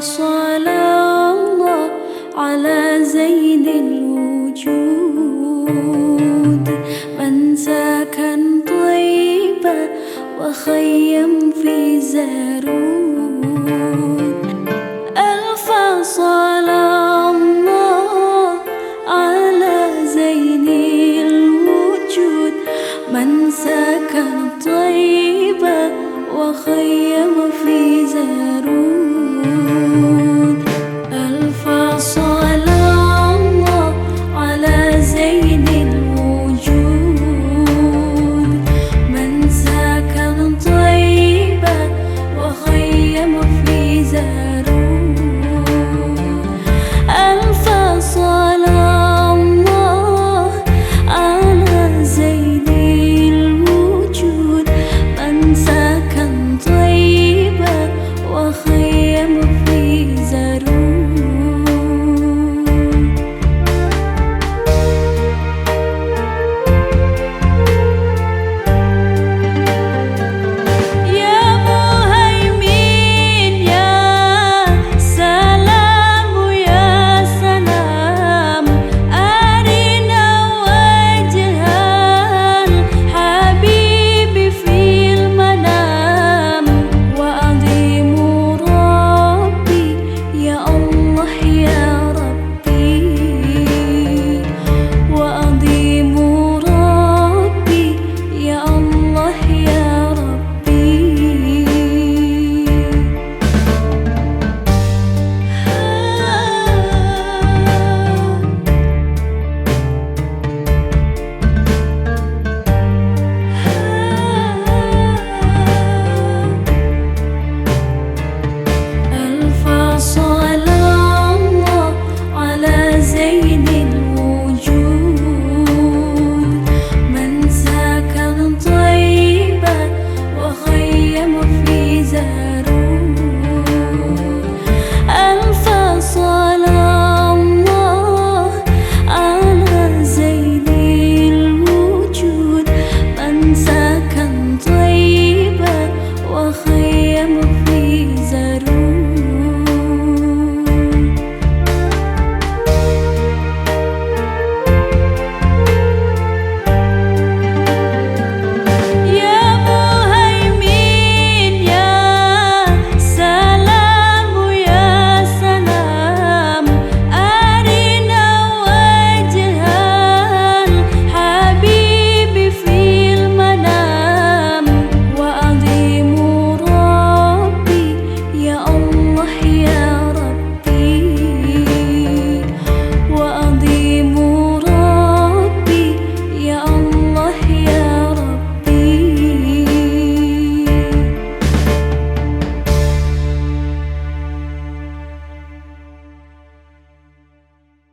صلى الله على زين الوجود. من سكن طيبة وخيم في زارود